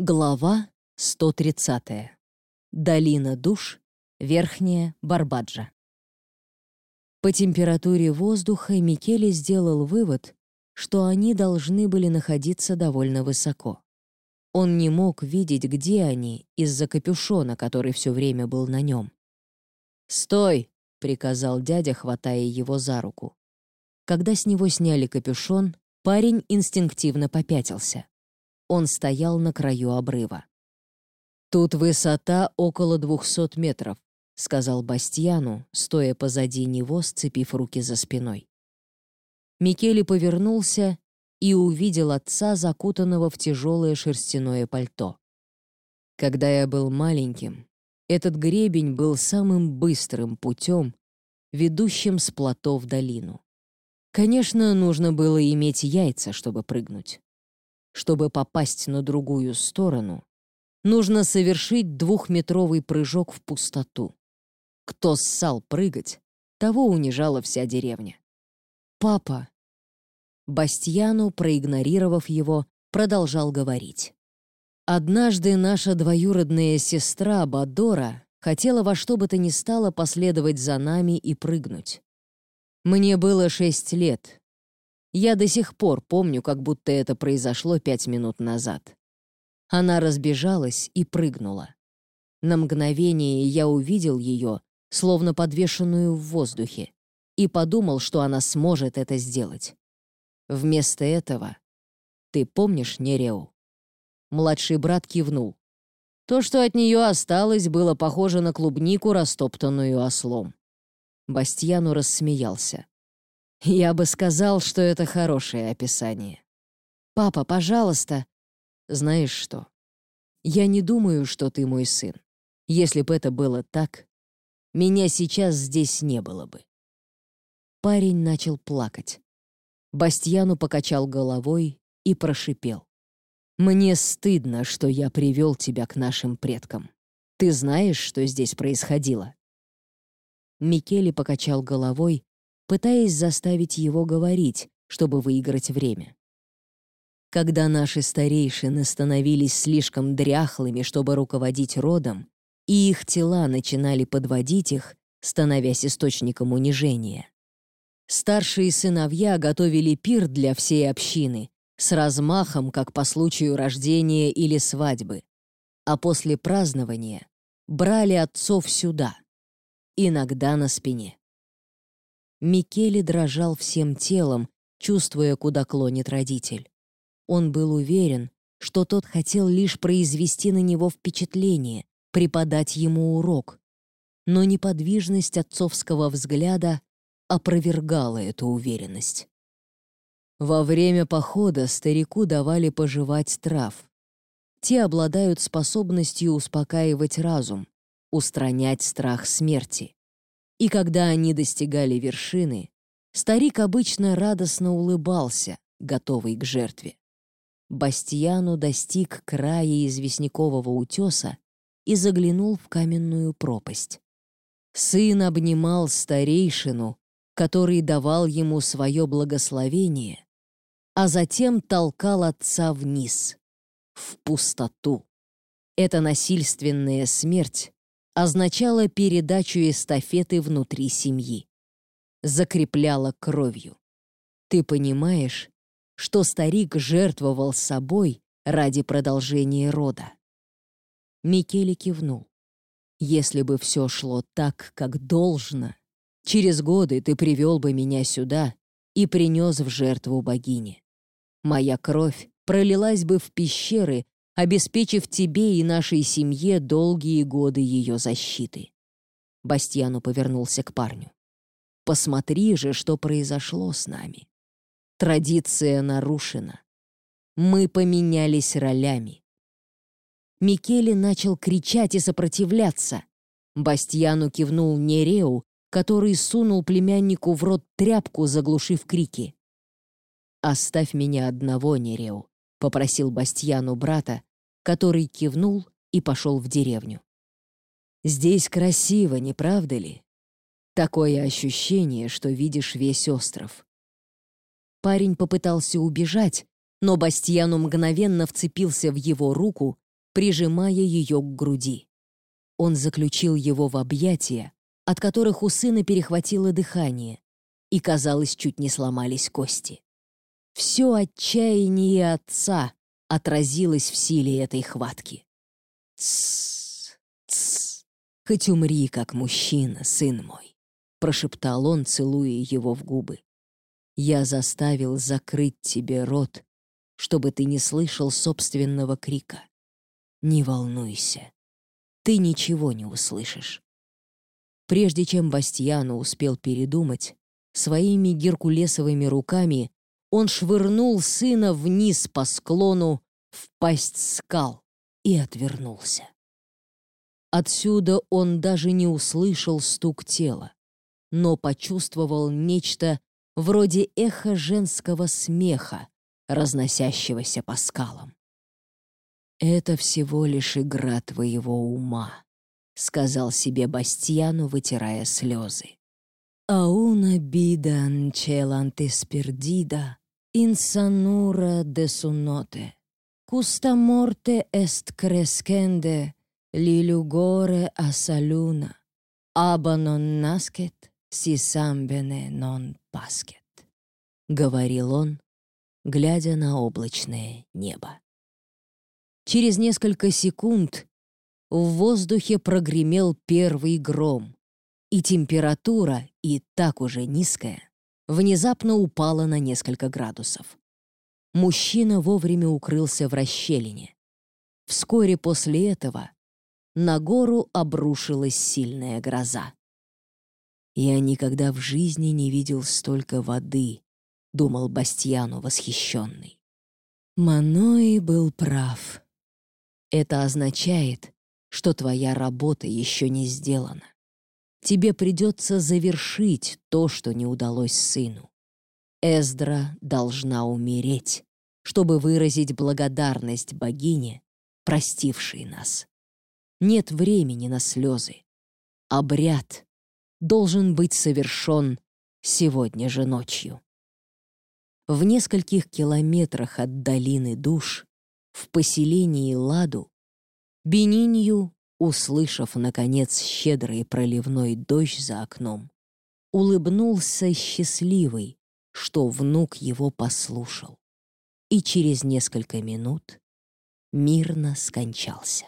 Глава 130. Долина душ, Верхняя Барбаджа. По температуре воздуха Микеле сделал вывод, что они должны были находиться довольно высоко. Он не мог видеть, где они, из-за капюшона, который все время был на нем. «Стой!» — приказал дядя, хватая его за руку. Когда с него сняли капюшон, парень инстинктивно попятился. Он стоял на краю обрыва. «Тут высота около двухсот метров», — сказал Бастьяну, стоя позади него, сцепив руки за спиной. Микеле повернулся и увидел отца, закутанного в тяжелое шерстяное пальто. Когда я был маленьким, этот гребень был самым быстрым путем, ведущим с плато в долину. Конечно, нужно было иметь яйца, чтобы прыгнуть. Чтобы попасть на другую сторону, нужно совершить двухметровый прыжок в пустоту. Кто ссал прыгать, того унижала вся деревня. «Папа!» Бастьяну, проигнорировав его, продолжал говорить. «Однажды наша двоюродная сестра Бадора хотела во что бы то ни стало последовать за нами и прыгнуть. Мне было шесть лет, я до сих пор помню, как будто это произошло пять минут назад. Она разбежалась и прыгнула. На мгновение я увидел ее, словно подвешенную в воздухе, и подумал, что она сможет это сделать. Вместо этого... Ты помнишь Нереу? Младший брат кивнул. То, что от нее осталось, было похоже на клубнику, растоптанную ослом. Бастьяну рассмеялся. Я бы сказал, что это хорошее описание. «Папа, пожалуйста!» «Знаешь что? Я не думаю, что ты мой сын. Если бы это было так, меня сейчас здесь не было бы». Парень начал плакать. Бастьяну покачал головой и прошипел. «Мне стыдно, что я привел тебя к нашим предкам. Ты знаешь, что здесь происходило?» Микеле покачал головой, пытаясь заставить его говорить, чтобы выиграть время. Когда наши старейшины становились слишком дряхлыми, чтобы руководить родом, и их тела начинали подводить их, становясь источником унижения. Старшие сыновья готовили пир для всей общины, с размахом, как по случаю рождения или свадьбы, а после празднования брали отцов сюда, иногда на спине. Микеле дрожал всем телом, чувствуя, куда клонит родитель. Он был уверен, что тот хотел лишь произвести на него впечатление, преподать ему урок. Но неподвижность отцовского взгляда опровергала эту уверенность. Во время похода старику давали пожевать трав. Те обладают способностью успокаивать разум, устранять страх смерти. И когда они достигали вершины, старик обычно радостно улыбался, готовый к жертве. Бастьяну достиг края известнякового утеса и заглянул в каменную пропасть. Сын обнимал старейшину, который давал ему свое благословение, а затем толкал отца вниз, в пустоту. Эта насильственная смерть означало передачу эстафеты внутри семьи. Закрепляло кровью. Ты понимаешь, что старик жертвовал собой ради продолжения рода. Микеле кивнул. Если бы все шло так, как должно, через годы ты привел бы меня сюда и принес в жертву богине. Моя кровь пролилась бы в пещеры, обеспечив тебе и нашей семье долгие годы ее защиты. Бастьяну повернулся к парню. Посмотри же, что произошло с нами. Традиция нарушена. Мы поменялись ролями. Микеле начал кричать и сопротивляться. Бастьяну кивнул Нереу, который сунул племяннику в рот тряпку, заглушив крики. «Оставь меня одного, Нереу», — попросил Бастьяну брата, который кивнул и пошел в деревню. «Здесь красиво, не правда ли? Такое ощущение, что видишь весь остров». Парень попытался убежать, но Бастьяну мгновенно вцепился в его руку прижимая ее к груди. Он заключил его в объятия, от которых у сына перехватило дыхание, и, казалось, чуть не сломались кости. Все отчаяние отца отразилось в силе этой хватки. «Тссс, тссс, хоть умри, как мужчина, сын мой», — прошептал он, целуя его в губы. «Я заставил закрыть тебе рот, чтобы ты не слышал собственного крика. Не волнуйся, ты ничего не услышишь». Прежде чем Бастьяну успел передумать, своими геркулесовыми руками он швырнул сына вниз по склону в пасть скал и отвернулся. Отсюда он даже не услышал стук тела, но почувствовал нечто вроде эха женского смеха, разносящегося по скалам. «Это всего лишь игра твоего ума», сказал себе Бастьяну, вытирая слезы. «Ауна бидан челантис пердида, инсанура де суноте, куста морте эст крескенде, лилюгоре асалюна, аба нон наскет, си самбене нон паскет», — говорил он, глядя на облачное небо. Через несколько секунд в воздухе прогремел первый гром, и температура, и так уже низкая, внезапно упала на несколько градусов. Мужчина вовремя укрылся в расщелине. Вскоре после этого на гору обрушилась сильная гроза. «Я никогда в жизни не видел столько воды», — думал Бастьяну восхищенный. Манои был прав. Это означает, что твоя работа еще не сделана. Тебе придется завершить то, что не удалось сыну. Эздра должна умереть, чтобы выразить благодарность богине, простившей нас. Нет времени на слезы. Обряд должен быть совершен сегодня же ночью. В нескольких километрах от долины душ, в поселении Ладу, Бенинью, услышав, наконец, щедрый проливной дождь за окном, улыбнулся счастливый, что внук его послушал, и через несколько минут мирно скончался.